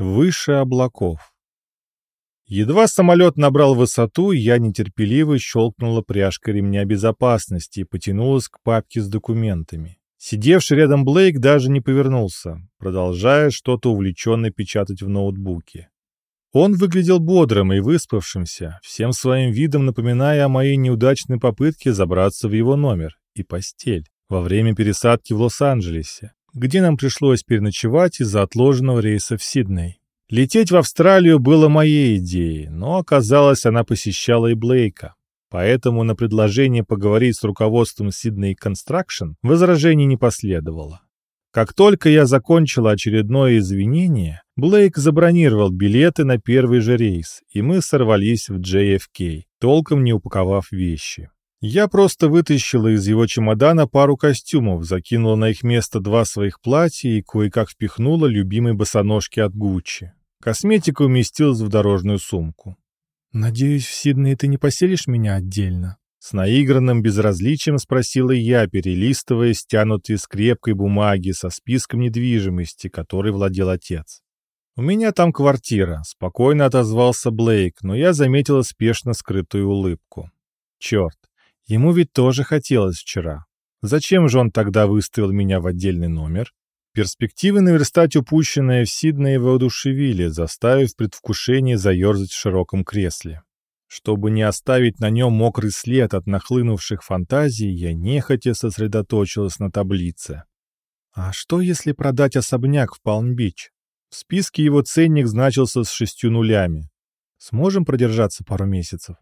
Выше облаков. Едва самолет набрал высоту, я нетерпеливо щелкнула пряжкой ремня безопасности и потянулась к папке с документами. Сидевший рядом Блейк даже не повернулся, продолжая что-то увлеченно печатать в ноутбуке. Он выглядел бодрым и выспавшимся, всем своим видом напоминая о моей неудачной попытке забраться в его номер и постель во время пересадки в Лос-Анджелесе, где нам пришлось переночевать из-за отложенного рейса в Сидней. Лететь в Австралию было моей идеей, но оказалось, она посещала и Блейка. Поэтому на предложение поговорить с руководством Sydney Construction возражений не последовало. Как только я закончила очередное извинение, Блейк забронировал билеты на первый же рейс, и мы сорвались в JFK, толком не упаковав вещи. Я просто вытащила из его чемодана пару костюмов, закинула на их место два своих платья и кое-как впихнула любимые босоножки от Гуччи. Косметика уместилась в дорожную сумку. «Надеюсь, в Сиднее ты не поселишь меня отдельно?» С наигранным безразличием спросила я, перелистывая стянутые скрепкой бумаги со списком недвижимости, которой владел отец. «У меня там квартира», — спокойно отозвался Блейк, но я заметила спешно скрытую улыбку. «Черт, Ему ведь тоже хотелось вчера. Зачем же он тогда выставил меня в отдельный номер? Перспективы наверстать упущенное в Сиднее воодушевили, заставив предвкушение заерзать в широком кресле. Чтобы не оставить на нем мокрый след от нахлынувших фантазий, я нехотя сосредоточилась на таблице. А что, если продать особняк в Палм-Бич? В списке его ценник значился с шестью нулями. Сможем продержаться пару месяцев?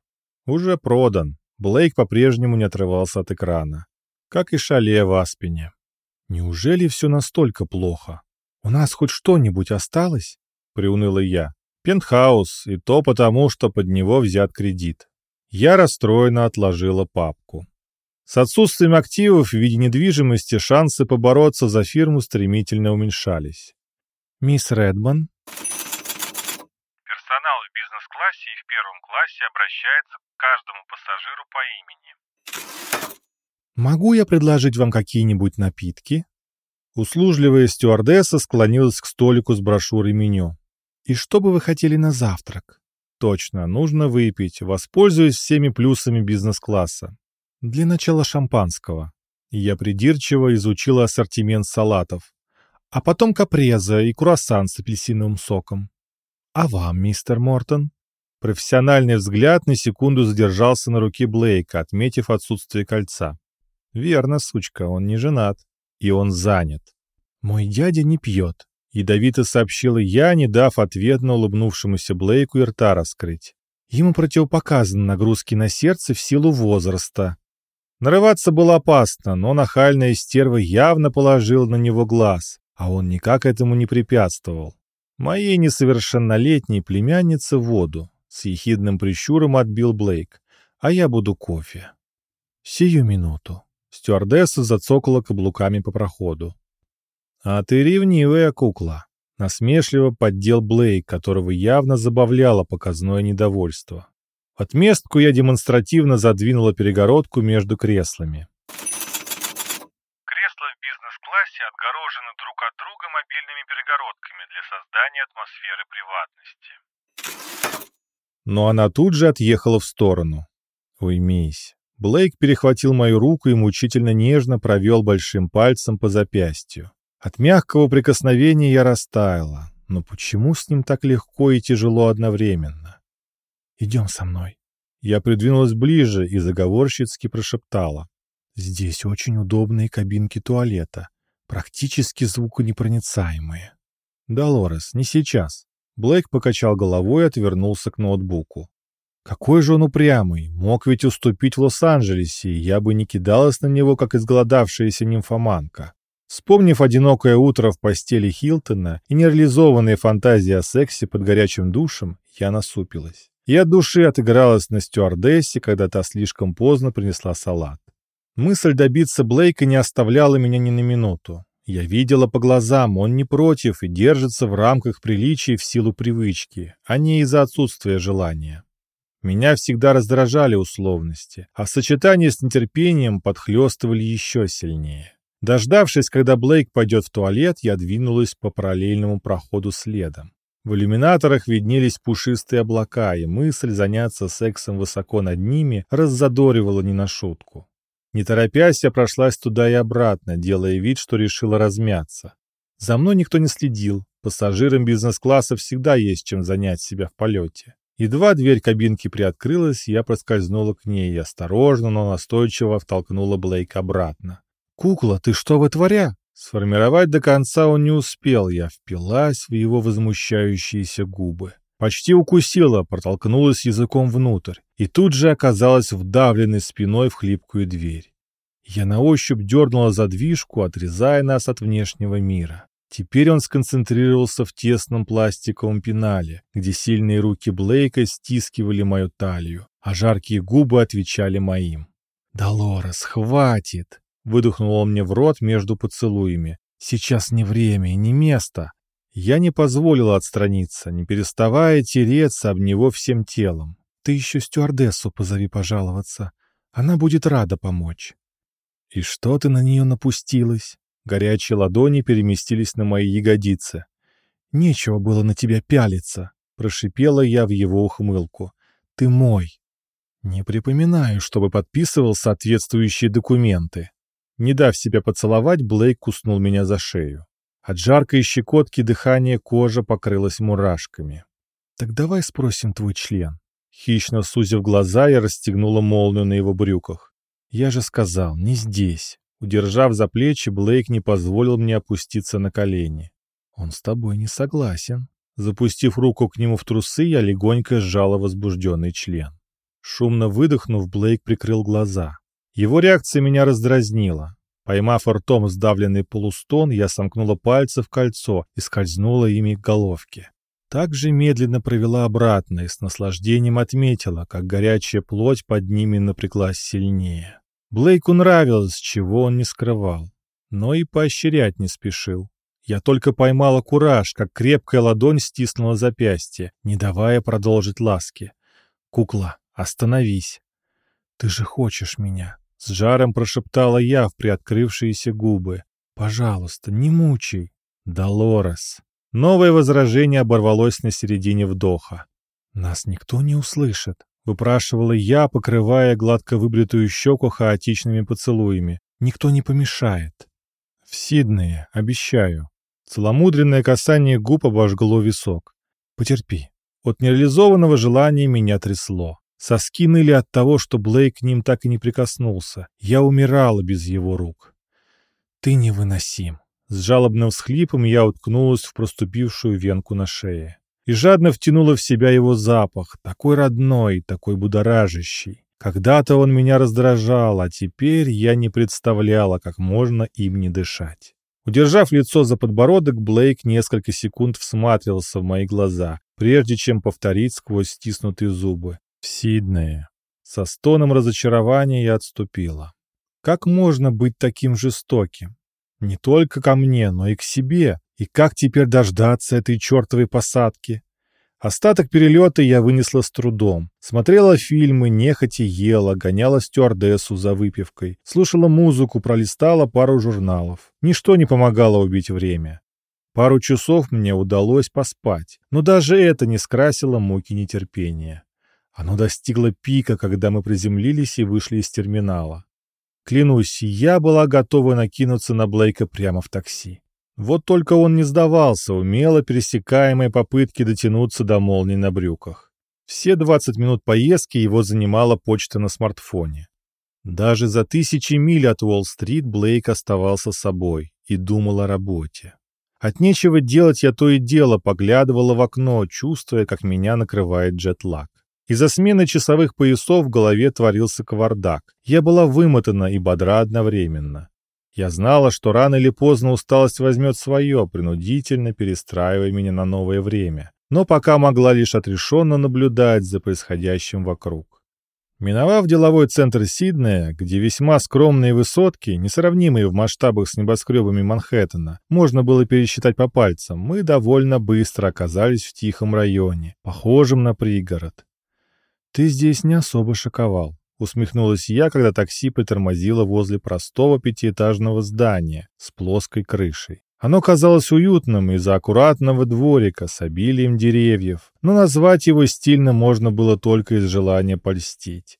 Уже продан. Блейк по-прежнему не отрывался от экрана. Как и шале в Аспине. Неужели все настолько плохо? У нас хоть что-нибудь осталось? Приуныла я. Пентхаус, и то потому, что под него взят кредит. Я расстроенно отложила папку. С отсутствием активов в виде недвижимости шансы побороться за фирму стремительно уменьшались. «Мисс Редман?» Бизнес-классе и в первом классе обращается к каждому пассажиру по имени. «Могу я предложить вам какие-нибудь напитки?» Услужливая стюардесса склонилась к столику с брошюрой меню. «И что бы вы хотели на завтрак?» «Точно, нужно выпить, воспользуясь всеми плюсами бизнес-класса. Для начала шампанского». Я придирчиво изучила ассортимент салатов. А потом капреза и круассан с апельсиновым соком. «А вам, мистер Мортон?» Профессиональный взгляд на секунду задержался на руке Блейка, отметив отсутствие кольца. «Верно, сучка, он не женат. И он занят. Мой дядя не пьет», — ядовито сообщила я, не дав ответно улыбнувшемуся Блейку и рта раскрыть. Ему противопоказаны нагрузки на сердце в силу возраста. Нарываться было опасно, но нахальная стерва явно положила на него глаз, а он никак этому не препятствовал. Моей несовершеннолетней племяннице воду. С ехидным прищуром отбил Блейк. А я буду кофе. Сию минуту. Стюардесса зацокала каблуками по проходу. А ты ревнивая кукла. Насмешливо поддел Блейк, которого явно забавляло показное недовольство. В отместку я демонстративно задвинула перегородку между креслами. Кресла в бизнес-классе отгорожены друг от друга мобильными перегородками для создания атмосферы приватности. Но она тут же отъехала в сторону. Уймись. Блейк перехватил мою руку и мучительно нежно провел большим пальцем по запястью. От мягкого прикосновения я растаяла. Но почему с ним так легко и тяжело одновременно? «Идем со мной». Я придвинулась ближе и заговорщицки прошептала. «Здесь очень удобные кабинки туалета, практически звуконепроницаемые». «Долорес, не сейчас». Блейк покачал головой и отвернулся к ноутбуку. Какой же он упрямый, мог ведь уступить в Лос-Анджелесе, и я бы не кидалась на него, как изголодавшаяся нимфоманка. Вспомнив одинокое утро в постели Хилтона и нереализованные фантазии о сексе под горячим душем, я насупилась. И от души отыгралась на стюардессе, когда та слишком поздно принесла салат. Мысль добиться Блейка не оставляла меня ни на минуту. Я видела по глазам, он не против и держится в рамках приличий в силу привычки, а не из-за отсутствия желания. Меня всегда раздражали условности, а в сочетании с нетерпением подхлестывали еще сильнее. Дождавшись, когда Блейк пойдет в туалет, я двинулась по параллельному проходу следом. В иллюминаторах виднелись пушистые облака, и мысль заняться сексом высоко над ними раззадоривала не на шутку. Не торопясь, я прошлась туда и обратно, делая вид, что решила размяться. За мной никто не следил, пассажирам бизнес-класса всегда есть чем занять себя в полете. Едва дверь кабинки приоткрылась, я проскользнула к ней и осторожно, но настойчиво втолкнула Блейк обратно. «Кукла, ты что вытворя?» Сформировать до конца он не успел, я впилась в его возмущающиеся губы. Почти укусила, протолкнулась языком внутрь и тут же оказалась вдавленной спиной в хлипкую дверь. Я на ощупь дернула задвижку, отрезая нас от внешнего мира. Теперь он сконцентрировался в тесном пластиковом пенале, где сильные руки Блейка стискивали мою талию, а жаркие губы отвечали моим. «Долорес, хватит!» Он мне в рот между поцелуями. «Сейчас не время и не место». Я не позволила отстраниться, не переставая тереться об него всем телом. «Ты еще стюардессу позови пожаловаться. Она будет рада помочь». «И что ты на нее напустилась?» Горячие ладони переместились на мои ягодицы. «Нечего было на тебя пялиться», — прошипела я в его ухмылку. «Ты мой». Не припоминаю, чтобы подписывал соответствующие документы. Не дав себя поцеловать, Блейк куснул меня за шею. От жаркой щекотки дыхание кожа покрылась мурашками. «Так давай спросим твой член». Хищно сузив глаза, я расстегнула молнию на его брюках. «Я же сказал, не здесь». Удержав за плечи, Блейк не позволил мне опуститься на колени. «Он с тобой не согласен». Запустив руку к нему в трусы, я легонько сжала возбужденный член. Шумно выдохнув, Блейк прикрыл глаза. Его реакция меня раздразнила. Поймав ртом сдавленный полустон, я сомкнула пальцы в кольцо и скользнула ими к головке. Так же медленно провела обратно и с наслаждением отметила, как горячая плоть под ними напряглась сильнее. Блейку нравилось, чего он не скрывал, но и поощрять не спешил. Я только поймала кураж, как крепкая ладонь стиснула запястье, не давая продолжить ласки. «Кукла, остановись. Ты же хочешь меня. С жаром прошептала я в приоткрывшиеся губы. «Пожалуйста, не мучай!» «Долорес!» Новое возражение оборвалось на середине вдоха. «Нас никто не услышит», — выпрашивала я, покрывая гладко выбритую щеку хаотичными поцелуями. «Никто не помешает». «В Сиднее, обещаю». Целомудренное касание губ обожгло висок. «Потерпи». От нереализованного желания меня трясло. Соски ныли от того, что Блейк к ним так и не прикоснулся. Я умирала без его рук. «Ты невыносим». С жалобным всхлипом я уткнулась в проступившую венку на шее. И жадно втянула в себя его запах, такой родной, такой будоражащий. Когда-то он меня раздражал, а теперь я не представляла, как можно им не дышать. Удержав лицо за подбородок, Блейк несколько секунд всматривался в мои глаза, прежде чем повторить сквозь стиснутые зубы. Сиднее. Со стоном разочарования я отступила. Как можно быть таким жестоким? Не только ко мне, но и к себе. И как теперь дождаться этой чертовой посадки? Остаток перелета я вынесла с трудом. Смотрела фильмы, нехотя ела, гоняла стюардессу за выпивкой, слушала музыку, пролистала пару журналов. Ничто не помогало убить время. Пару часов мне удалось поспать, но даже это не скрасило муки нетерпения. Оно достигло пика, когда мы приземлились и вышли из терминала. Клянусь, я была готова накинуться на Блейка прямо в такси. Вот только он не сдавался, умело пересекаемой попытки дотянуться до молний на брюках. Все 20 минут поездки его занимала почта на смартфоне. Даже за тысячи миль от Уолл-стрит Блейк оставался собой и думал о работе. От нечего делать я то и дело поглядывала в окно, чувствуя, как меня накрывает джетлаг. Из-за смены часовых поясов в голове творился кавардак. Я была вымотана и бодра одновременно. Я знала, что рано или поздно усталость возьмет свое, принудительно перестраивая меня на новое время. Но пока могла лишь отрешенно наблюдать за происходящим вокруг. Миновав деловой центр Сиднея, где весьма скромные высотки, несравнимые в масштабах с небоскребами Манхэттена, можно было пересчитать по пальцам, мы довольно быстро оказались в тихом районе, похожем на пригород. «Ты здесь не особо шоковал», — усмехнулась я, когда такси притормозило возле простого пятиэтажного здания с плоской крышей. Оно казалось уютным из-за аккуратного дворика с обилием деревьев, но назвать его стильно можно было только из желания польстить.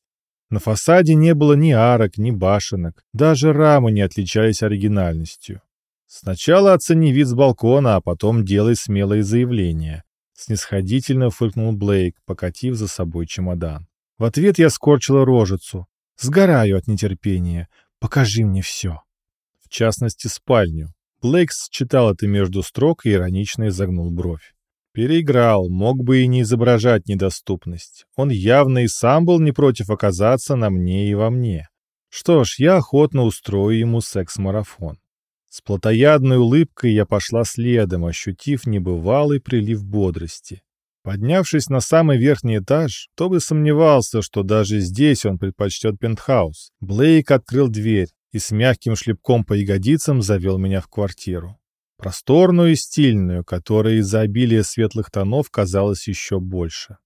На фасаде не было ни арок, ни башенок, даже рамы не отличались оригинальностью. Сначала оцени вид с балкона, а потом делай смелые заявления. Снисходительно фыркнул Блейк, покатив за собой чемодан. В ответ я скорчила рожицу. Сгораю от нетерпения. Покажи мне все. В частности, спальню. Блейк считал это между строк и иронично изогнул бровь. Переиграл, мог бы и не изображать недоступность. Он явно и сам был не против оказаться на мне и во мне. Что ж, я охотно устрою ему секс-марафон. С плотоядной улыбкой я пошла следом, ощутив небывалый прилив бодрости. Поднявшись на самый верхний этаж, кто бы сомневался, что даже здесь он предпочтет пентхаус. Блейк открыл дверь и с мягким шлепком по ягодицам завел меня в квартиру. Просторную и стильную, которая из-за обилия светлых тонов казалась еще больше.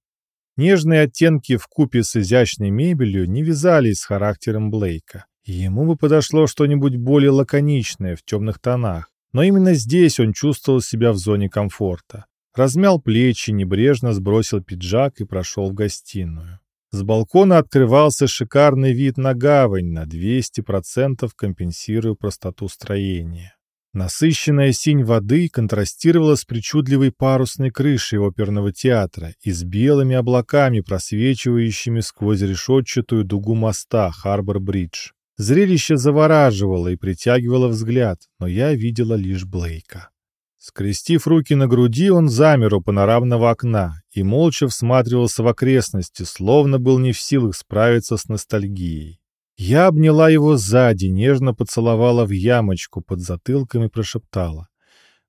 Нежные оттенки в купе с изящной мебелью не вязались с характером Блейка. Ему бы подошло что-нибудь более лаконичное в темных тонах, но именно здесь он чувствовал себя в зоне комфорта. Размял плечи, небрежно сбросил пиджак и прошел в гостиную. С балкона открывался шикарный вид на гавань, на 200% компенсируя простоту строения. Насыщенная синь воды контрастировала с причудливой парусной крышей оперного театра и с белыми облаками, просвечивающими сквозь решетчатую дугу моста Харбор-Бридж. Зрелище завораживало и притягивало взгляд, но я видела лишь Блейка. Скрестив руки на груди, он замер у панорамного окна и молча всматривался в окрестности, словно был не в силах справиться с ностальгией. Я обняла его сзади, нежно поцеловала в ямочку под затылком и прошептала.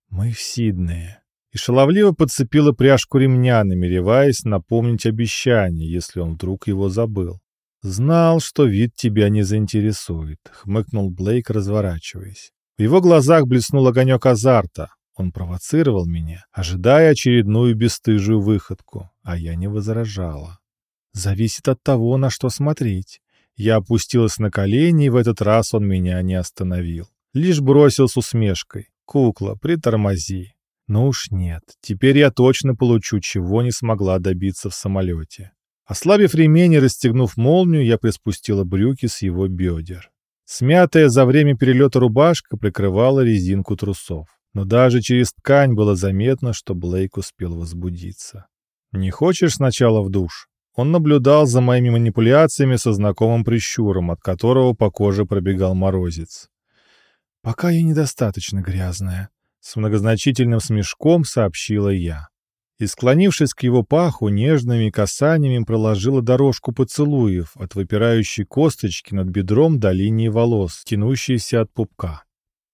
«Мы в Сиднее». И шаловливо подцепила пряжку ремня, намереваясь напомнить обещание, если он вдруг его забыл. «Знал, что вид тебя не заинтересует», — хмыкнул Блейк, разворачиваясь. В его глазах блеснул огонек азарта. Он провоцировал меня, ожидая очередную бесстыжую выходку, а я не возражала. «Зависит от того, на что смотреть». Я опустилась на колени, и в этот раз он меня не остановил. Лишь бросил с усмешкой. «Кукла, притормози». Ну уж нет, теперь я точно получу, чего не смогла добиться в самолете. Ослабив ремень и расстегнув молнию, я приспустила брюки с его бедер. Смятая за время перелета рубашка прикрывала резинку трусов. Но даже через ткань было заметно, что Блейк успел возбудиться. «Не хочешь сначала в душ?» Он наблюдал за моими манипуляциями со знакомым прищуром, от которого по коже пробегал морозец. «Пока я недостаточно грязная», — с многозначительным смешком сообщила я и, склонившись к его паху, нежными касаниями проложила дорожку поцелуев от выпирающей косточки над бедром до линии волос, тянущейся от пупка.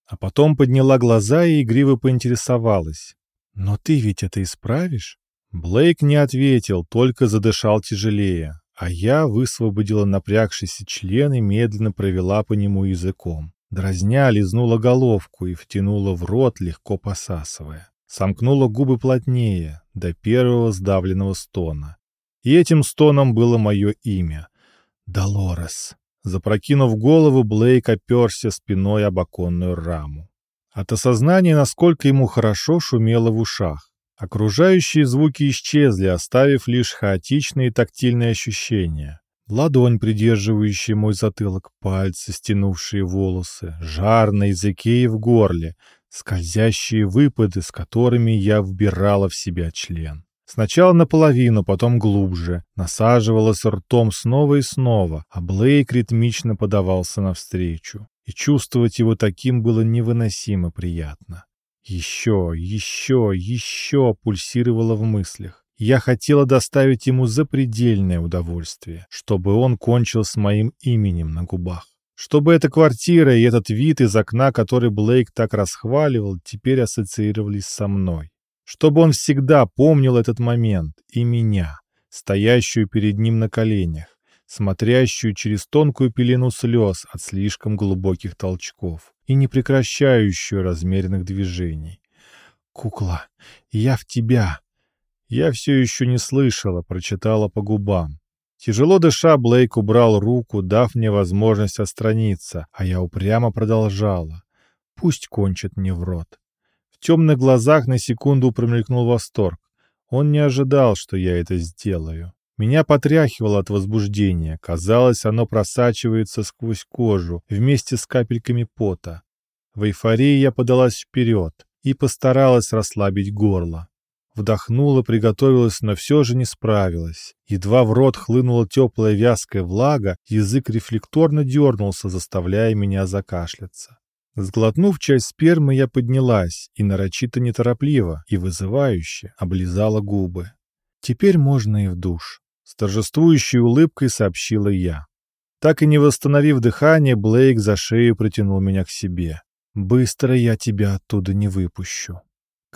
А потом подняла глаза и игриво поинтересовалась. «Но ты ведь это исправишь?» Блейк не ответил, только задышал тяжелее, а я высвободила напрягшийся член и медленно провела по нему языком. Дразня лизнула головку и втянула в рот, легко посасывая сомкнула губы плотнее, до первого сдавленного стона. И этим стоном было мое имя — Долорес. Запрокинув голову, Блейк оперся спиной об оконную раму. От осознания, насколько ему хорошо шумело в ушах. Окружающие звуки исчезли, оставив лишь хаотичные тактильные ощущения. Ладонь, придерживающая мой затылок, пальцы, стянувшие волосы, жар на языке и в горле, скользящие выпады, с которыми я вбирала в себя член. Сначала наполовину, потом глубже, насаживалась ртом снова и снова, а Блейк ритмично подавался навстречу. И чувствовать его таким было невыносимо приятно. Еще, еще, еще пульсировало в мыслях. Я хотела доставить ему запредельное удовольствие, чтобы он кончил с моим именем на губах. Чтобы эта квартира и этот вид из окна, который Блейк так расхваливал, теперь ассоциировались со мной. Чтобы он всегда помнил этот момент и меня, стоящую перед ним на коленях, смотрящую через тонкую пелену слез от слишком глубоких толчков и не прекращающую размеренных движений. «Кукла, я в тебя!» Я все еще не слышала, прочитала по губам. Тяжело дыша, Блейк убрал руку, дав мне возможность отстраниться, а я упрямо продолжала. Пусть кончит мне в рот. В темных глазах на секунду промелькнул восторг. Он не ожидал, что я это сделаю. Меня потряхивало от возбуждения. Казалось, оно просачивается сквозь кожу вместе с капельками пота. В эйфории я подалась вперед и постаралась расслабить горло. Вдохнула, приготовилась, но все же не справилась. Едва в рот хлынула теплая вязкая влага, язык рефлекторно дернулся, заставляя меня закашляться. Сглотнув часть спермы, я поднялась и нарочито неторопливо и вызывающе облизала губы. «Теперь можно и в душ», — с торжествующей улыбкой сообщила я. Так и не восстановив дыхание, Блейк за шею притянул меня к себе. «Быстро я тебя оттуда не выпущу».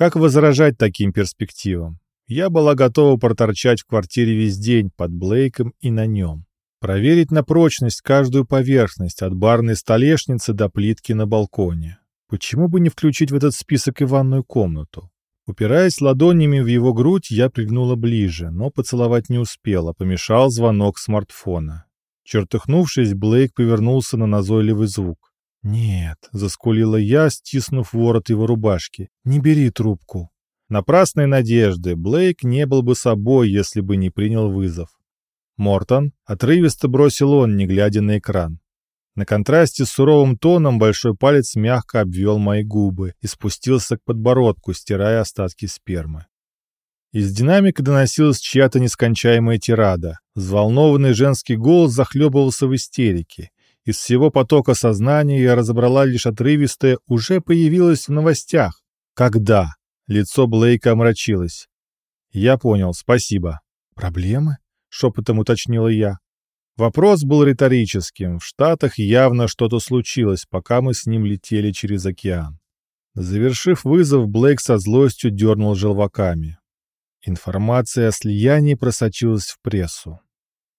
Как возражать таким перспективам? Я была готова проторчать в квартире весь день под Блейком и на нем. Проверить на прочность каждую поверхность, от барной столешницы до плитки на балконе. Почему бы не включить в этот список и ванную комнату? Упираясь ладонями в его грудь, я пригнула ближе, но поцеловать не успела, помешал звонок смартфона. Чертыхнувшись, Блейк повернулся на назойливый звук. «Нет», — заскулила я, стиснув ворот его рубашки, — «не бери трубку». Напрасной надежды Блейк не был бы собой, если бы не принял вызов. «Мортон», — отрывисто бросил он, не глядя на экран. На контрасте с суровым тоном большой палец мягко обвел мои губы и спустился к подбородку, стирая остатки спермы. Из динамика доносилась чья-то нескончаемая тирада. Взволнованный женский голос захлебывался в истерике. Из всего потока сознания я разобрала лишь отрывистое «уже появилось в новостях». «Когда?» Лицо Блейка омрачилось. «Я понял, спасибо». «Проблемы?» шепотом уточнила я. Вопрос был риторическим. В Штатах явно что-то случилось, пока мы с ним летели через океан. Завершив вызов, Блейк со злостью дернул желваками. Информация о слиянии просочилась в прессу.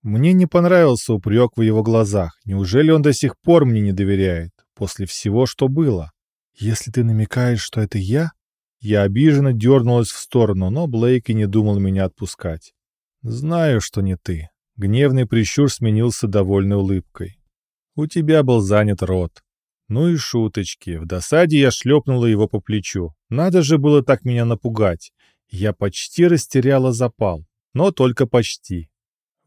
Мне не понравился упрек в его глазах. Неужели он до сих пор мне не доверяет, после всего, что было? Если ты намекаешь, что это я... Я обиженно дернулась в сторону, но Блейк и не думал меня отпускать. «Знаю, что не ты». Гневный прищур сменился довольной улыбкой. «У тебя был занят рот». Ну и шуточки. В досаде я шлепнула его по плечу. Надо же было так меня напугать. Я почти растеряла запал. Но только почти.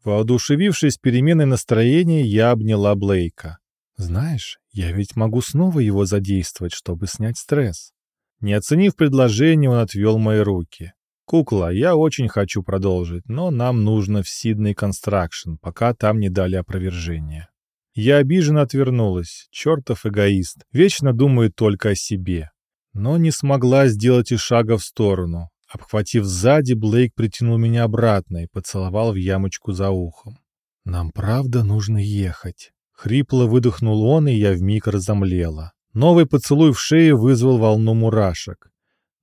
Воодушевившись переменой настроения, я обняла Блейка. «Знаешь, я ведь могу снова его задействовать, чтобы снять стресс». Не оценив предложение, он отвел мои руки. «Кукла, я очень хочу продолжить, но нам нужно в Сидней Констракшн, пока там не дали опровержения». Я обиженно отвернулась. Чертов эгоист. Вечно думает только о себе. Но не смогла сделать и шага в сторону. Обхватив сзади, Блейк притянул меня обратно и поцеловал в ямочку за ухом. «Нам правда нужно ехать». Хрипло выдохнул он, и я вмиг разомлела. Новый поцелуй в шее вызвал волну мурашек.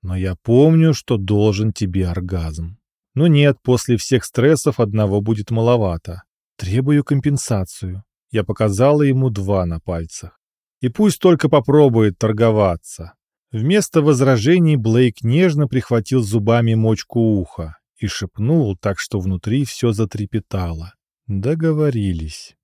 Но я помню, что должен тебе оргазм. Но нет, после всех стрессов одного будет маловато. Требую компенсацию. Я показала ему два на пальцах. И пусть только попробует торговаться. Вместо возражений Блейк нежно прихватил зубами мочку уха и шепнул так, что внутри все затрепетало. Договорились.